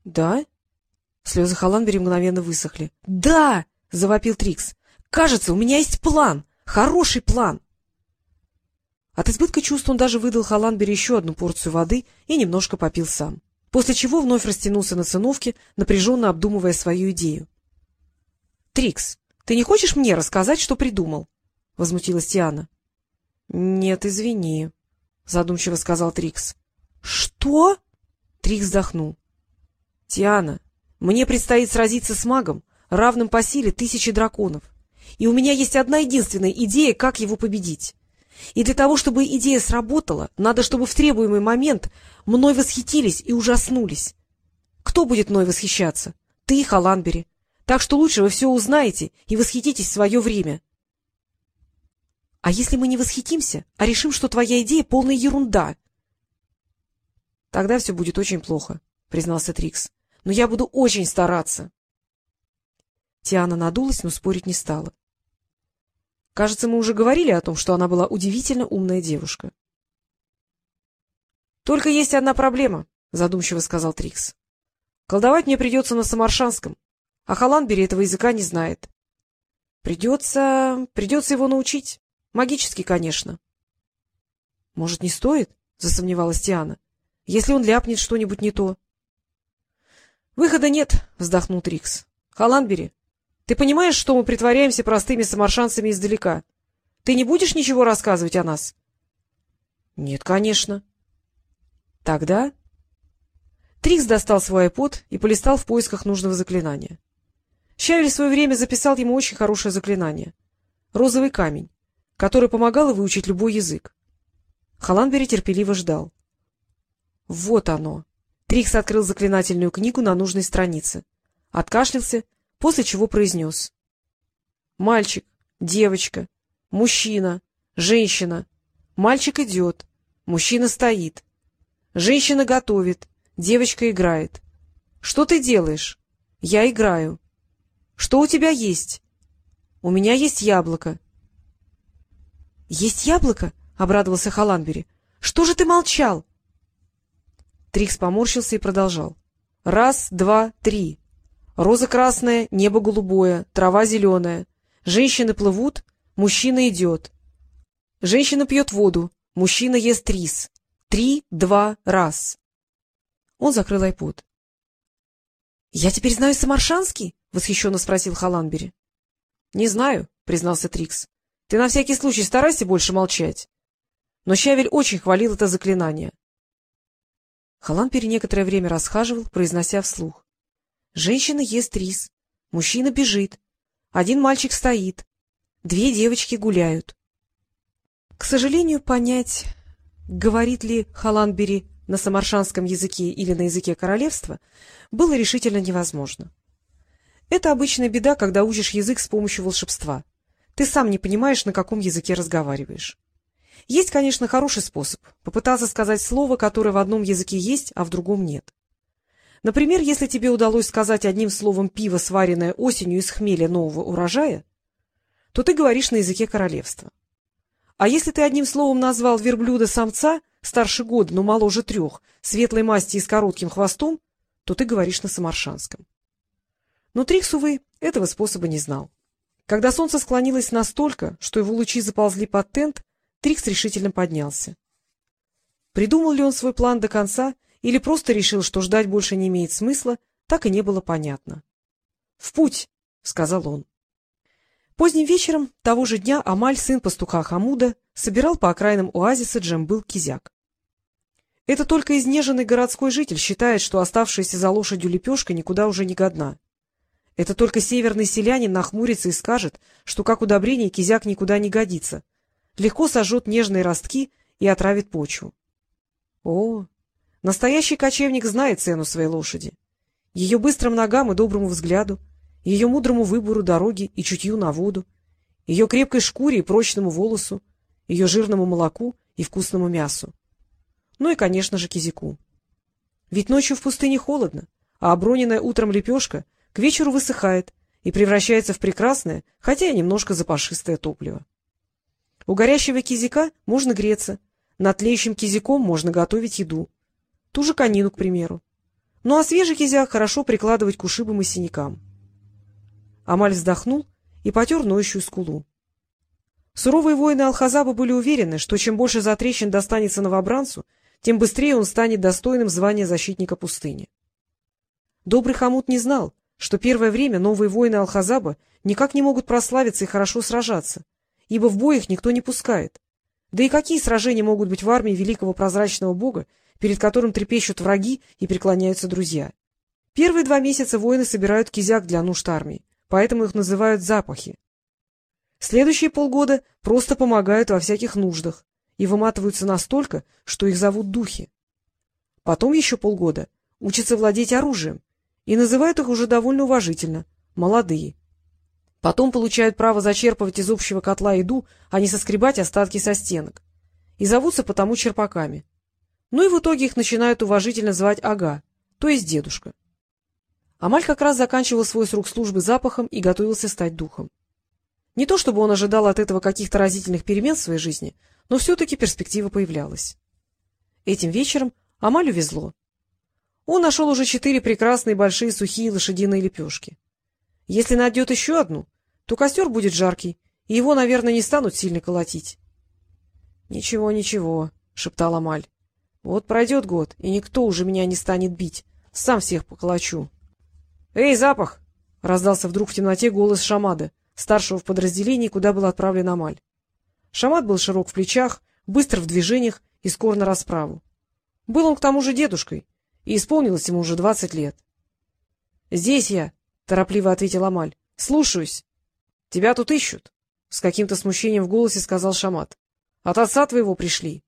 — Да? Слезы Халанбери мгновенно высохли. — Да! — завопил Трикс. — Кажется, у меня есть план. Хороший план. От избытка чувств он даже выдал Халанбери еще одну порцию воды и немножко попил сам. После чего вновь растянулся на циновке, напряженно обдумывая свою идею. — Трикс, ты не хочешь мне рассказать, что придумал? — возмутилась Тиана. — Нет, извини, — задумчиво сказал Трикс. — Что? — Трикс вздохнул. — Тиана, мне предстоит сразиться с магом, равным по силе тысячи драконов. И у меня есть одна единственная идея, как его победить. И для того, чтобы идея сработала, надо, чтобы в требуемый момент мной восхитились и ужаснулись. Кто будет мной восхищаться? Ты и Халанбери. Так что лучше вы все узнаете и восхититесь в свое время. — А если мы не восхитимся, а решим, что твоя идея — полная ерунда? — Тогда все будет очень плохо, — признался Трикс. — Но я буду очень стараться. Тиана надулась, но спорить не стала. Кажется, мы уже говорили о том, что она была удивительно умная девушка. — Только есть одна проблема, — задумчиво сказал Трикс. — Колдовать мне придется на самаршанском, а Халанбери этого языка не знает. Придется... придется его научить. Магически, конечно. — Может, не стоит? — засомневалась Тиана. — Если он ляпнет что-нибудь не то. — Выхода нет, — вздохнул Трикс. — Халанбери, ты понимаешь, что мы притворяемся простыми самаршанцами издалека? Ты не будешь ничего рассказывать о нас? — Нет, конечно. — Тогда... Трикс достал свой айпод и полистал в поисках нужного заклинания. Щавель в свое время записал ему очень хорошее заклинание — розовый камень, который помогал выучить любой язык. Халанбери терпеливо ждал. Вот оно. Трикс открыл заклинательную книгу на нужной странице. Откашлялся, после чего произнес. Мальчик, девочка, мужчина, женщина. Мальчик идет, мужчина стоит. Женщина готовит, девочка играет. Что ты делаешь? Я играю. Что у тебя есть? У меня есть яблоко. — Есть яблоко? — обрадовался Халанбери. — Что же ты молчал? Трикс поморщился и продолжал. — Раз, два, три. Роза красная, небо голубое, трава зеленая. Женщины плывут, мужчина идет. Женщина пьет воду, мужчина ест рис. Три, два, раз. Он закрыл айпод. — Я теперь знаю самаршанский? — восхищенно спросил Халанбери. — Не знаю, — признался Трикс. — Ты на всякий случай старайся больше молчать. Но Щавель очень хвалил это заклинание. Халанбери некоторое время расхаживал, произнося вслух. Женщина ест рис, мужчина бежит, один мальчик стоит, две девочки гуляют. К сожалению, понять, говорит ли Халанбери на самаршанском языке или на языке королевства, было решительно невозможно. Это обычная беда, когда учишь язык с помощью волшебства. Ты сам не понимаешь, на каком языке разговариваешь. Есть, конечно, хороший способ — попытаться сказать слово, которое в одном языке есть, а в другом нет. Например, если тебе удалось сказать одним словом «пиво, сваренное осенью из хмеля нового урожая», то ты говоришь на языке королевства. А если ты одним словом назвал верблюда-самца, старше года, но моложе трех, светлой масти и с коротким хвостом, то ты говоришь на самаршанском. Но Трикс, увы, этого способа не знал. Когда солнце склонилось настолько, что его лучи заползли под тент, Трикс решительно поднялся. Придумал ли он свой план до конца или просто решил, что ждать больше не имеет смысла, так и не было понятно. — В путь! — сказал он. Поздним вечером того же дня Амаль, сын пастуха Хамуда, собирал по окраинам оазиса Джембыл Кизяк. Это только изнеженный городской житель считает, что оставшаяся за лошадью лепешка никуда уже не годна. Это только северный селянин нахмурится и скажет, что как удобрение кизяк никуда не годится. Легко сожжет нежные ростки и отравит почву. О, настоящий кочевник знает цену своей лошади. Ее быстрым ногам и доброму взгляду, ее мудрому выбору дороги и чутью на воду, ее крепкой шкуре и прочному волосу, ее жирному молоку и вкусному мясу. Ну и, конечно же, кизику. Ведь ночью в пустыне холодно, а оброненная утром лепешка к вечеру высыхает и превращается в прекрасное, хотя и немножко запашистое топливо. У горящего кизика можно греться, над тлеющим кизиком можно готовить еду. Ту же конину, к примеру. Ну а свежий кизяк хорошо прикладывать к ушибам и синякам. Амаль вздохнул и потер ноющую скулу. Суровые воины Алхазаба были уверены, что чем больше затрещин достанется новобранцу, тем быстрее он станет достойным звания защитника пустыни. Добрый Хамут не знал, что первое время новые воины Алхазаба никак не могут прославиться и хорошо сражаться, ибо в бой их никто не пускает. Да и какие сражения могут быть в армии великого прозрачного бога, перед которым трепещут враги и преклоняются друзья? Первые два месяца воины собирают кизяк для нужд армии, поэтому их называют запахи. Следующие полгода просто помогают во всяких нуждах и выматываются настолько, что их зовут духи. Потом еще полгода учатся владеть оружием и называют их уже довольно уважительно — молодые. Потом получают право зачерпывать из общего котла еду, а не соскребать остатки со стенок. И зовутся потому черпаками. Ну и в итоге их начинают уважительно звать Ага, то есть дедушка. Амаль как раз заканчивал свой срок службы запахом и готовился стать духом. Не то чтобы он ожидал от этого каких-то разительных перемен в своей жизни, но все-таки перспектива появлялась. Этим вечером Амалю везло. Он нашел уже четыре прекрасные большие сухие лошадиные лепешки. Если найдет еще одну, то костер будет жаркий, и его, наверное, не станут сильно колотить. — Ничего, ничего, — шептал Амаль. — Вот пройдет год, и никто уже меня не станет бить. Сам всех поколочу. — Эй, запах! — раздался вдруг в темноте голос Шамада, старшего в подразделении, куда был отправлен Амаль. Шамад был широк в плечах, быстр в движениях и скор на расправу. Был он к тому же дедушкой, и исполнилось ему уже двадцать лет. — Здесь я, торопливо ответил Амаль. — Слушаюсь. — Тебя тут ищут, — с каким-то смущением в голосе сказал Шамат. — От отца твоего пришли.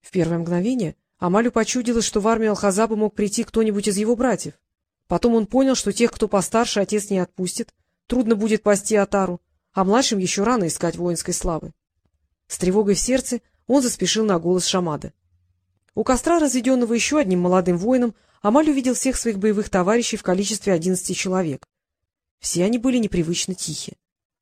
В первое мгновение Амалю почудилось, что в армию Алхазаба мог прийти кто-нибудь из его братьев. Потом он понял, что тех, кто постарше, отец не отпустит, трудно будет пасти Атару, а младшим еще рано искать воинской славы. С тревогой в сердце он заспешил на голос Шамада. У костра, разведенного еще одним молодым воином, Амаль увидел всех своих боевых товарищей в количестве одиннадцати человек. Все они были непривычно тихи.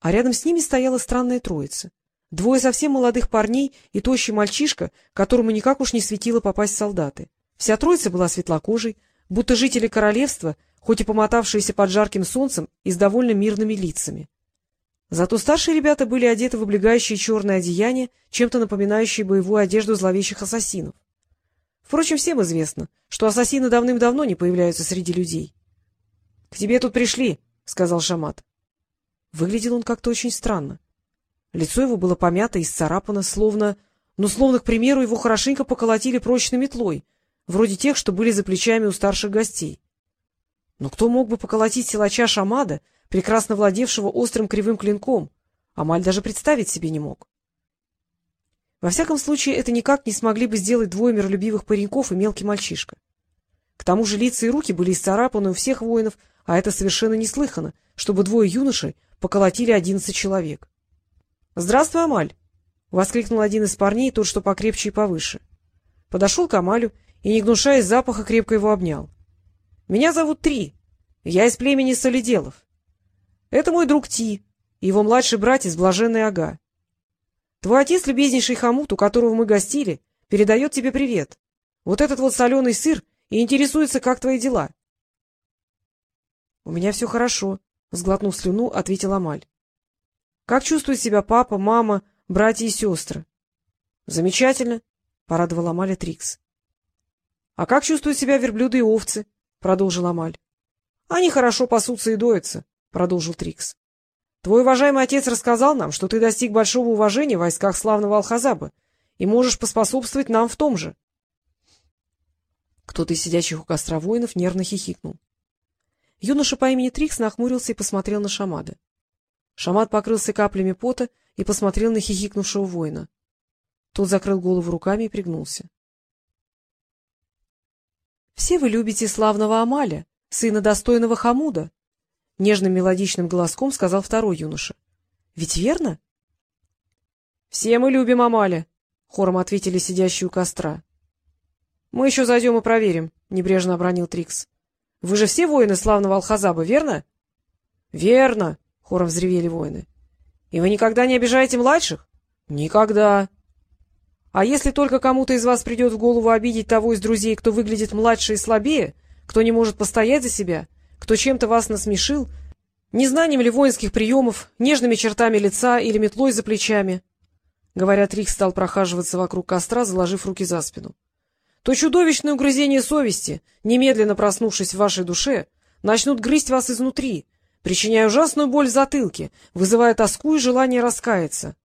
А рядом с ними стояла странная троица. Двое совсем молодых парней и тощий мальчишка, которому никак уж не светило попасть в солдаты. Вся троица была светлокожей, будто жители королевства, хоть и помотавшиеся под жарким солнцем и с довольно мирными лицами. Зато старшие ребята были одеты в облегающие черное одеяние, чем-то напоминающие боевую одежду зловещих ассасинов. Впрочем, всем известно, что ассасины давным-давно не появляются среди людей. — К тебе тут пришли, — сказал Шамат. Выглядел он как-то очень странно. Лицо его было помято и сцарапано, словно... Ну, словно, к примеру, его хорошенько поколотили прочной метлой, вроде тех, что были за плечами у старших гостей. Но кто мог бы поколотить силача Шамада, прекрасно владевшего острым кривым клинком? Амаль даже представить себе не мог. Во всяком случае, это никак не смогли бы сделать двое миролюбивых пареньков и мелкий мальчишка. К тому же лица и руки были исцарапаны у всех воинов, а это совершенно неслыханно, чтобы двое юношей поколотили одиннадцать человек. — Здравствуй, Амаль! — воскликнул один из парней, тот, что покрепче и повыше. Подошел к Амалю и, не гнушаясь запаха, крепко его обнял. — Меня зовут Три. Я из племени Солиделов. Это мой друг Ти, его младший братец Блаженный Ага. Твой отец, любезнейший хомут, у которого мы гостили, передает тебе привет. Вот этот вот соленый сыр и интересуется, как твои дела. — У меня все хорошо, — сглотнув слюну, ответил Амаль. — Как чувствуют себя папа, мама, братья и сестры? — Замечательно, — порадовал Амаля Трикс. — А как чувствуют себя верблюды и овцы? — продолжил Амаль. — Они хорошо пасутся и доятся, — продолжил Трикс. Твой уважаемый отец рассказал нам, что ты достиг большого уважения в войсках славного Алхазаба и можешь поспособствовать нам в том же. Кто-то из сидящих у костра воинов нервно хихикнул. Юноша по имени Трикс нахмурился и посмотрел на Шамада. Шамад покрылся каплями пота и посмотрел на хихикнувшего воина. Тот закрыл голову руками и пригнулся. — Все вы любите славного Амаля, сына достойного Хамуда, — нежным мелодичным голоском сказал второй юноша. — Ведь верно? — Все мы любим Амаля, — хором ответили сидящие у костра. — Мы еще зайдем и проверим, — небрежно обронил Трикс. — Вы же все воины славного Алхазаба, верно? — Верно, — хором взревели воины. — И вы никогда не обижаете младших? — Никогда. А если только кому-то из вас придет в голову обидеть того из друзей, кто выглядит младше и слабее, кто не может постоять за себя, кто чем-то вас насмешил, незнанием ли воинских приемов, нежными чертами лица или метлой за плечами, говоря, Трикс стал прохаживаться вокруг костра, заложив руки за спину, то чудовищное угрызение совести, немедленно проснувшись в вашей душе, начнут грызть вас изнутри, причиняя ужасную боль в затылке, вызывая тоску и желание раскаяться.